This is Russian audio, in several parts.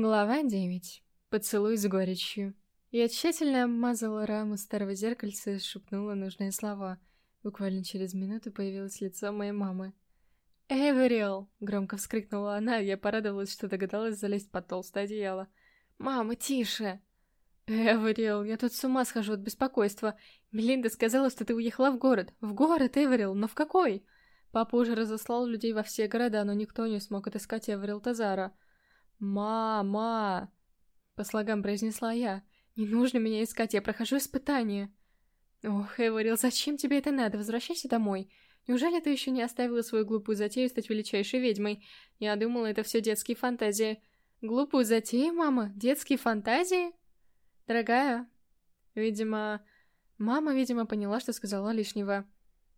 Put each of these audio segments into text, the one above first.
Глава 9. Поцелуй с горечью. Я тщательно обмазала раму старого зеркальца и шепнула нужные слова. Буквально через минуту появилось лицо моей мамы. «Эверил!» — громко вскрикнула она, и я порадовалась, что догадалась залезть под толстое одеяло. «Мама, тише!» «Эверил, я тут с ума схожу от беспокойства. Мелинда сказала, что ты уехала в город. В город, Эверил, но в какой?» Папа уже разослал людей во все города, но никто не смог отыскать Эверил Тазара. «Мама!» — по слогам произнесла я. «Не нужно меня искать, я прохожу испытание». «Ох, Эверил, зачем тебе это надо? Возвращайся домой. Неужели ты еще не оставила свою глупую затею стать величайшей ведьмой? Я думала, это все детские фантазии». «Глупую затею, мама? Детские фантазии?» «Дорогая...» Видимо... Мама, видимо, поняла, что сказала лишнего.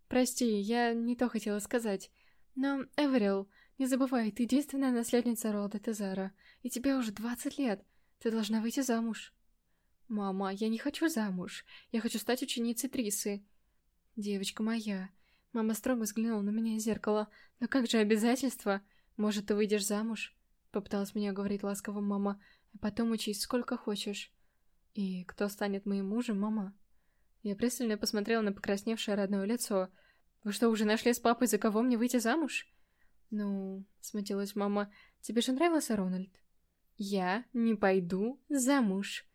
«Прости, я не то хотела сказать. Но, Эверил, не забывай, ты единственная наследница рода Тезара, и тебе уже 20 лет. Ты должна выйти замуж. Мама, я не хочу замуж. Я хочу стать ученицей Трисы. Девочка моя. Мама строго взглянула на меня из зеркала. Но как же обязательства? Может, ты выйдешь замуж? Попыталась меня говорить ласково мама. А потом учись сколько хочешь. И кто станет моим мужем, мама? Я пристально посмотрела на покрасневшее родное лицо. Вы что, уже нашли с папой, за кого мне выйти замуж? «Ну...» — смутилась мама. «Тебе же нравился Рональд?» «Я не пойду замуж».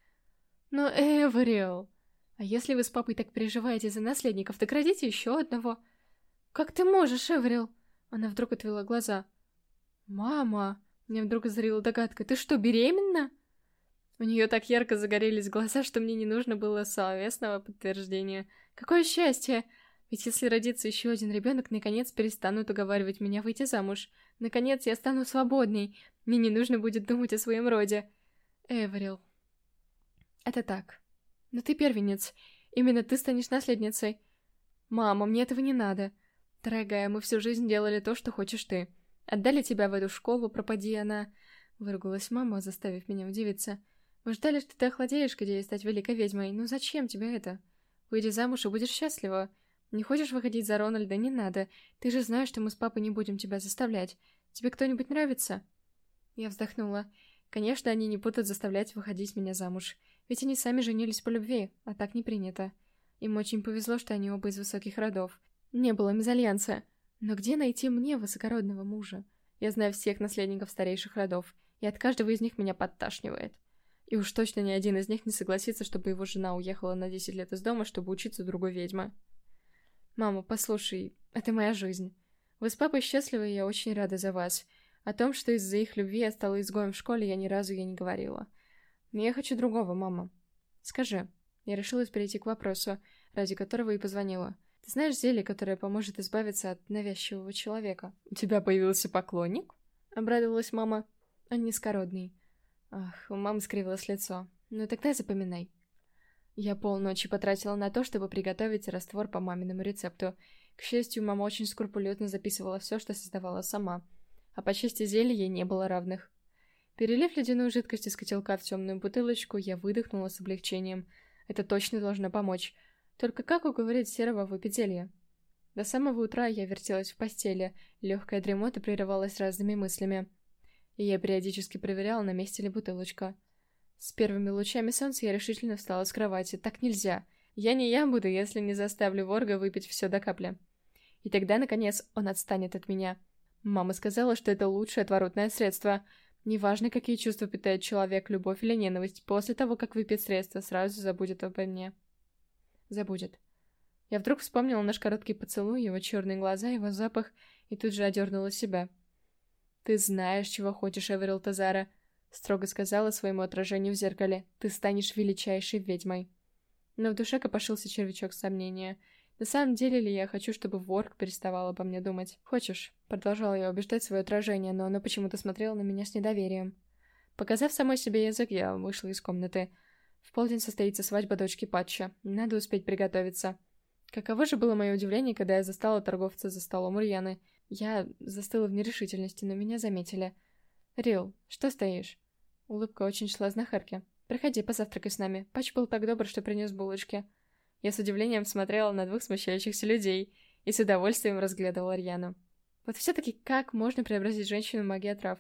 «Но, Эврил, а если вы с папой так переживаете за наследников, так родите еще одного». «Как ты можешь, Эврил?» Она вдруг отвела глаза. «Мама!» Мне вдруг озарила догадка. «Ты что, беременна?» У нее так ярко загорелись глаза, что мне не нужно было словесного подтверждения. «Какое счастье! Ведь если родится еще один ребенок, наконец перестанут уговаривать меня выйти замуж. Наконец я стану свободней. Мне не нужно будет думать о своем роде. Эврил. Это так. Но ты первенец. Именно ты станешь наследницей. Мама, мне этого не надо. Дорогая, мы всю жизнь делали то, что хочешь ты. Отдали тебя в эту школу, пропади она. Выругалась мама, заставив меня удивиться. Мы ждали, что ты охладеешь, где стать великой ведьмой. Ну зачем тебе это? Выйди замуж и будешь счастлива. Не хочешь выходить за Рональда? Не надо. Ты же знаешь, что мы с папой не будем тебя заставлять. Тебе кто-нибудь нравится?» Я вздохнула. Конечно, они не будут заставлять выходить меня замуж. Ведь они сами женились по любви, а так не принято. Им очень повезло, что они оба из высоких родов. Не было мезальянса. Но где найти мне высокородного мужа? Я знаю всех наследников старейших родов, и от каждого из них меня подташнивает. И уж точно ни один из них не согласится, чтобы его жена уехала на 10 лет из дома, чтобы учиться другой ведьмы. «Мама, послушай, это моя жизнь. Вы с папой счастливы, и я очень рада за вас. О том, что из-за их любви я стала изгоем в школе, я ни разу ей не говорила. Но я хочу другого, мама. Скажи». Я решилась перейти к вопросу, ради которого и позвонила. «Ты знаешь зелье, которое поможет избавиться от навязчивого человека?» «У тебя появился поклонник?» — обрадовалась мама. «Он низкородный». Ах, у мамы скривилось лицо. «Ну тогда запоминай. Я полночи потратила на то, чтобы приготовить раствор по маминому рецепту. К счастью, мама очень скрупулезно записывала все, что создавала сама. А по части зелья ей не было равных. Перелив ледяную жидкость из котелка в темную бутылочку, я выдохнула с облегчением. Это точно должно помочь. Только как уговорить Серого выпить зелье? До самого утра я вертелась в постели, легкая дремота прерывалась разными мыслями. И я периодически проверяла, на месте ли бутылочка. С первыми лучами солнца я решительно встала с кровати. Так нельзя. Я не я буду, если не заставлю Ворга выпить все до капли. И тогда, наконец, он отстанет от меня. Мама сказала, что это лучшее отворотное средство. Неважно, какие чувства питает человек, любовь или ненависть, после того, как выпьет средство, сразу забудет обо мне. Забудет. Я вдруг вспомнила наш короткий поцелуй, его черные глаза, его запах, и тут же одернула себя. «Ты знаешь, чего хочешь, Эверил Тазара», строго сказала своему отражению в зеркале. «Ты станешь величайшей ведьмой». Но в душе копошился червячок сомнения. На самом деле ли я хочу, чтобы Ворк переставал обо мне думать? «Хочешь?» — продолжала я убеждать свое отражение, но оно почему-то смотрело на меня с недоверием. Показав самой себе язык, я вышла из комнаты. В полдень состоится свадьба дочки Патча. Надо успеть приготовиться. Каково же было мое удивление, когда я застала торговца за столом Ульяны. Я застыла в нерешительности, но меня заметили. «Рил, что стоишь?» Улыбка очень шла знахарке. «Проходи, позавтракай с нами. Пач был так добр, что принес булочки». Я с удивлением смотрела на двух смущающихся людей и с удовольствием разглядывала Рьяну. Вот все-таки как можно преобразить женщину в магии трав?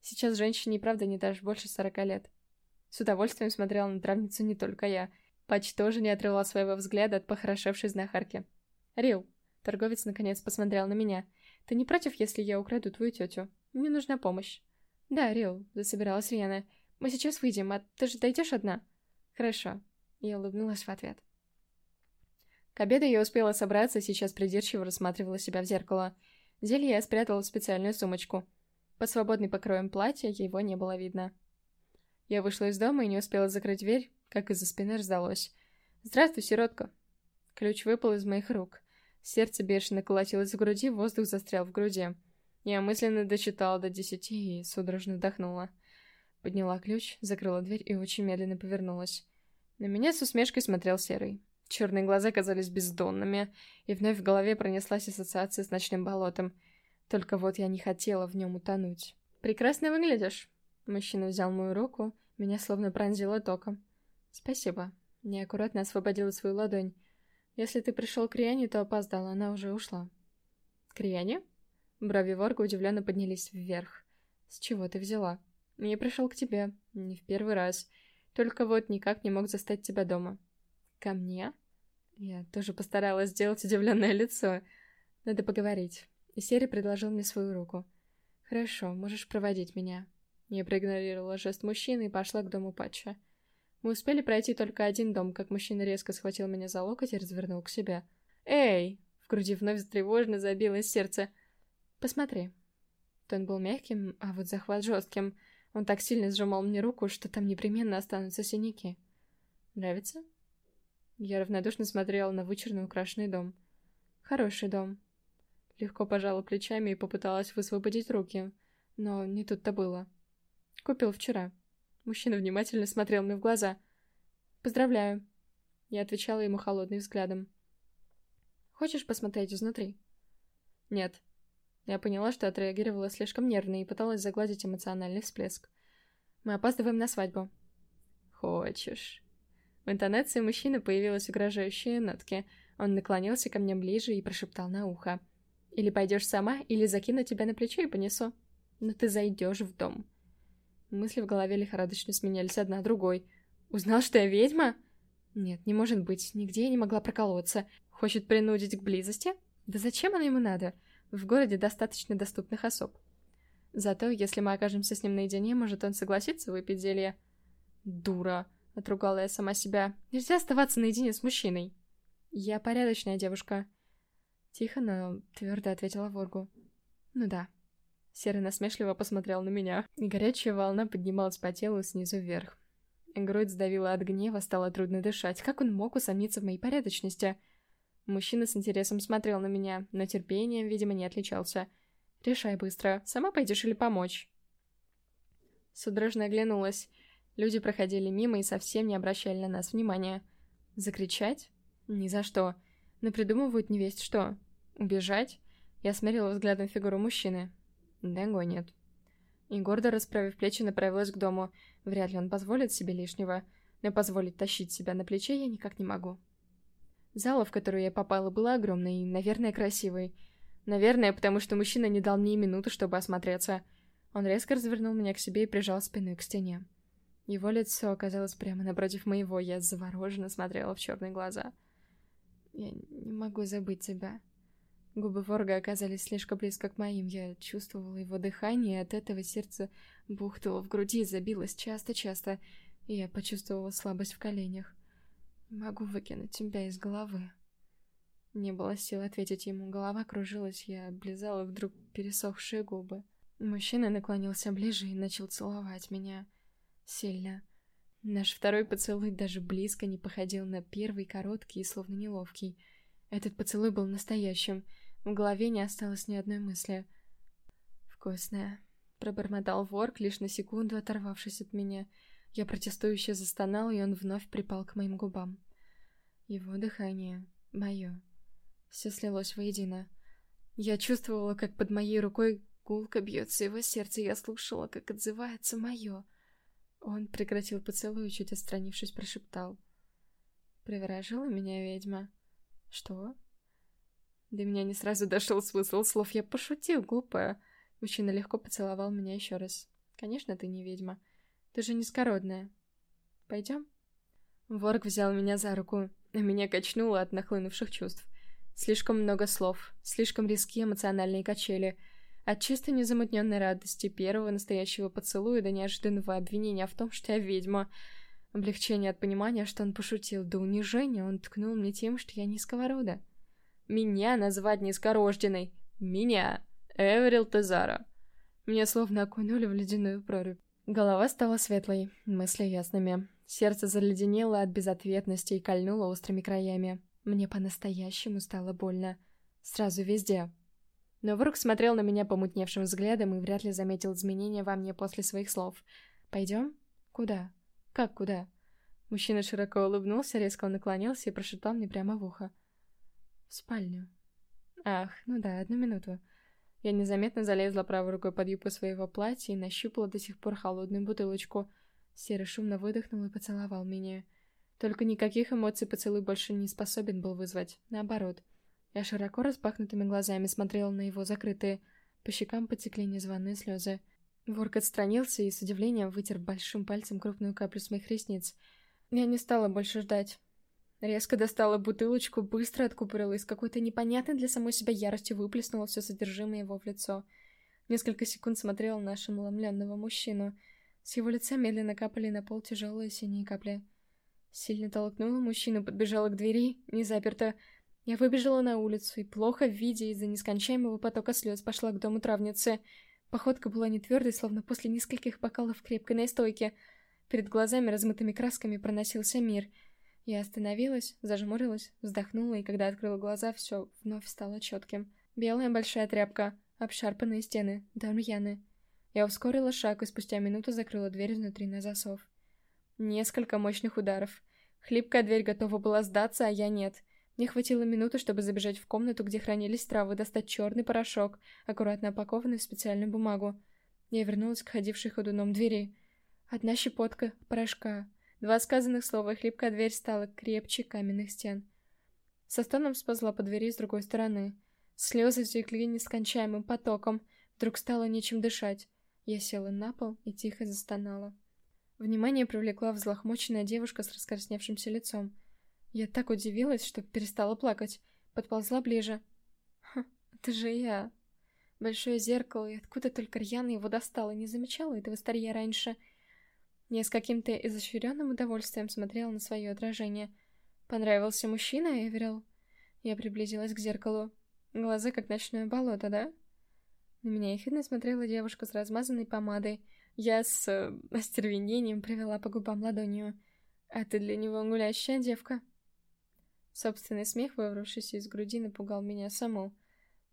Сейчас женщине и правда не дашь больше сорока лет. С удовольствием смотрела на травницу не только я. Патч тоже не отрывал своего взгляда от похорошевшей знахарки. «Рил», — торговец наконец посмотрел на меня, — «ты не против, если я украду твою тетю? Мне нужна помощь». «Да, Рил», — засобиралась Риана. «Мы сейчас выйдем, а ты же дойдешь одна?» «Хорошо», — я улыбнулась в ответ. К обеду я успела собраться, сейчас придирчиво рассматривала себя в зеркало. Зелье я спрятала в специальную сумочку. Под свободный покроем платья его не было видно. Я вышла из дома и не успела закрыть дверь, как из-за спины раздалось. «Здравствуй, сиротка!» Ключ выпал из моих рук. Сердце бешено колотилось в груди, воздух застрял в груди. Я мысленно дочитала до десяти и судорожно вдохнула. Подняла ключ, закрыла дверь и очень медленно повернулась. На меня с усмешкой смотрел Серый. Черные глаза казались бездонными, и вновь в голове пронеслась ассоциация с ночным болотом. Только вот я не хотела в нем утонуть. «Прекрасно выглядишь!» Мужчина взял мою руку, меня словно пронзило током. «Спасибо». Неаккуратно освободила свою ладонь. «Если ты пришел к Риане, то опоздал, она уже ушла». «К Риане?» Брови Ворга удивленно поднялись вверх. «С чего ты взяла?» «Я пришел к тебе. Не в первый раз. Только вот никак не мог застать тебя дома». «Ко мне?» Я тоже постаралась сделать удивленное лицо. Надо поговорить. И Сери предложил мне свою руку. «Хорошо, можешь проводить меня». Я проигнорировала жест мужчины и пошла к дому Патча. Мы успели пройти только один дом, как мужчина резко схватил меня за локоть и развернул к себе. «Эй!» В груди вновь тревожно забилось сердце. «Посмотри». Тон был мягким, а вот захват жестким. Он так сильно сжимал мне руку, что там непременно останутся синяки. «Нравится?» Я равнодушно смотрела на вычурно украшенный дом. Хороший дом. Легко пожала плечами и попыталась высвободить руки, но не тут-то было. Купил вчера. Мужчина внимательно смотрел мне в глаза. «Поздравляю». Я отвечала ему холодным взглядом. «Хочешь посмотреть изнутри?» «Нет». Я поняла, что отреагировала слишком нервно и пыталась загладить эмоциональный всплеск. «Мы опаздываем на свадьбу». «Хочешь?» В интонации мужчины появилась угрожающая нотки. Он наклонился ко мне ближе и прошептал на ухо. «Или пойдешь сама, или закину тебя на плечо и понесу. Но ты зайдешь в дом». Мысли в голове лихорадочно сменялись одна другой. «Узнал, что я ведьма?» «Нет, не может быть, нигде я не могла проколоться. Хочет принудить к близости? Да зачем она ему надо? В городе достаточно доступных особ. Зато, если мы окажемся с ним наедине, может он согласится выпить зелье?» «Дура!» — отругала я сама себя. «Нельзя оставаться наедине с мужчиной!» «Я порядочная девушка!» Тихо, но твердо ответила Воргу. «Ну да». Серый насмешливо посмотрел на меня, и горячая волна поднималась по телу снизу вверх. Грудь сдавила от гнева, стало трудно дышать. Как он мог усомниться в моей порядочности? Мужчина с интересом смотрел на меня, но терпением, видимо, не отличался. «Решай быстро. Сама пойдешь или помочь?» Судорожно оглянулась. Люди проходили мимо и совсем не обращали на нас внимания. Закричать? Ни за что. Но придумывают невесть что. Убежать? Я смерила взглядом фигуру мужчины. Догонит. И гордо расправив плечи, направилась к дому. Вряд ли он позволит себе лишнего. Но позволить тащить себя на плече я никак не могу. Зала, в которую я попала, была огромной и, наверное, красивой. Наверное, потому что мужчина не дал мне и минуты, чтобы осмотреться. Он резко развернул меня к себе и прижал спиной к стене. Его лицо оказалось прямо напротив моего, я завороженно смотрела в черные глаза. «Я не могу забыть тебя». Губы Ворга оказались слишком близко к моим, я чувствовала его дыхание, и от этого сердце бухтало в груди забилось часто-часто, и я почувствовала слабость в коленях. «Не могу выкинуть тебя из головы». Не было сил ответить ему, голова кружилась, я облизала вдруг пересохшие губы. Мужчина наклонился ближе и начал целовать меня. Сильно. Наш второй поцелуй даже близко не походил на первый короткий и словно неловкий. Этот поцелуй был настоящим. В голове не осталось ни одной мысли. «Вкусная», — пробормотал ворк, лишь на секунду оторвавшись от меня. Я протестующе застонал, и он вновь припал к моим губам. Его дыхание, мое. Все слилось воедино. Я чувствовала, как под моей рукой гулко бьется его сердце, я слушала, как отзывается мое — он прекратил поцелуй чуть отстранившись, прошептал. «Приворожила меня ведьма?» «Что?» До меня не сразу дошел смысл слов. Я пошутил, глупая. Мужчина легко поцеловал меня еще раз. Конечно, ты не ведьма. Ты же низкородная. Пойдем? Ворк взял меня за руку, а меня качнуло от нахлынувших чувств. Слишком много слов, слишком резкие эмоциональные качели. От чисто незамутненной радости первого настоящего поцелуя до неожиданного обвинения в том, что я ведьма. Облегчение от понимания, что он пошутил, до унижения он ткнул мне тем, что я низкого. Меня назвать низкорожденной. Меня. Эверил Тезара. Меня словно окунули в ледяную прорубь. Голова стала светлой, мысли ясными. Сердце заледенело от безответности и кольнуло острыми краями. Мне по-настоящему стало больно. Сразу везде. Но Врук смотрел на меня помутневшим взглядом и вряд ли заметил изменения во мне после своих слов. «Пойдем? Куда? Как куда?» Мужчина широко улыбнулся, резко наклонился и прошептал мне прямо в ухо. «В спальню». «Ах, ну да, одну минуту». Я незаметно залезла правой рукой под юбку своего платья и нащупала до сих пор холодную бутылочку. Серый шумно выдохнул и поцеловал меня. Только никаких эмоций поцелуй больше не способен был вызвать. Наоборот. Я широко распахнутыми глазами смотрела на его закрытые. По щекам потекли незваные слезы. Ворк отстранился и с удивлением вытер большим пальцем крупную каплю с моих ресниц. Я не стала больше ждать. Резко достала бутылочку, быстро откупорила и с какой-то непонятной для самой себя яростью выплеснула все содержимое его в лицо. Несколько секунд смотрела на ошеломленного мужчину. С его лица медленно капали на пол тяжелые синие капли. Сильно толкнула мужчину, подбежала к двери, не заперта. Я выбежала на улицу и, плохо видя из-за нескончаемого потока слез, пошла к дому травницы. Походка была не твердой, словно после нескольких бокалов крепкой настойки. Перед глазами размытыми красками проносился мир. Я остановилась, зажмурилась, вздохнула, и когда открыла глаза, все вновь стало четким. Белая большая тряпка, обшарпанные стены, дом. Я ускорила шаг и спустя минуту закрыла дверь изнутри на засов. Несколько мощных ударов. Хлипкая дверь готова была сдаться, а я нет. Мне хватило минуты, чтобы забежать в комнату, где хранились травы, достать черный порошок, аккуратно опакованный в специальную бумагу. Я вернулась к ходившей ходуном двери. Одна щепотка порошка. Два сказанных слова, и хлипкая дверь стала крепче каменных стен. Со стоном сползла по двери с другой стороны. Слезы текли нескончаемым потоком. Вдруг стало нечем дышать. Я села на пол и тихо застонала. Внимание привлекла взлохмоченная девушка с раскрасневшимся лицом. Я так удивилась, что перестала плакать. Подползла ближе. Ха, это же я. Большое зеркало, и откуда только Рьяна его достала, не замечала этого старья раньше. Я с каким-то изощренным удовольствием смотрела на свое отражение. Понравился мужчина, Эверил? Я приблизилась к зеркалу. Глаза как ночное болото, да? На меня ехидно смотрела девушка с размазанной помадой, я с э, остервенением провела по губам ладонью. «А ты для него гулящая девка?» Собственный смех, вырвавшийся из груди, напугал меня саму.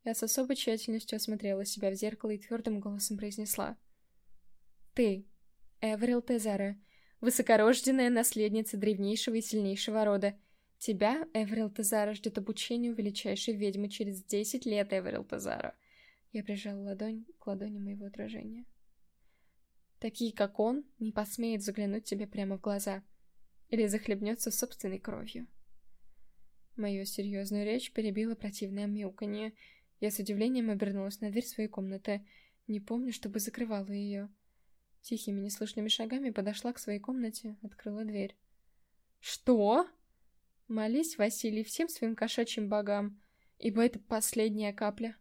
Я с особой тщательностью осмотрела себя в зеркало и твердым голосом произнесла. «Ты, Эверил Тезара, высокорожденная наследница древнейшего и сильнейшего рода. Тебя, Эверил Тезара, ждет обучение у величайшей ведьмы через десять лет, Эверил Тезара». Я прижала ладонь к ладони моего отражения. Такие, как он, не посмеют заглянуть тебе прямо в глаза. Или захлебнется собственной кровью. Мою серьезную речь перебило противное мяуканье. Я с удивлением обернулась на дверь своей комнаты. Не помню, чтобы закрывала ее. Тихими неслышными шагами подошла к своей комнате, открыла дверь. «Что?» Молись, Василий, всем своим кошачьим богам, ибо это последняя капля.